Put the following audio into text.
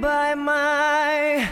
by myself.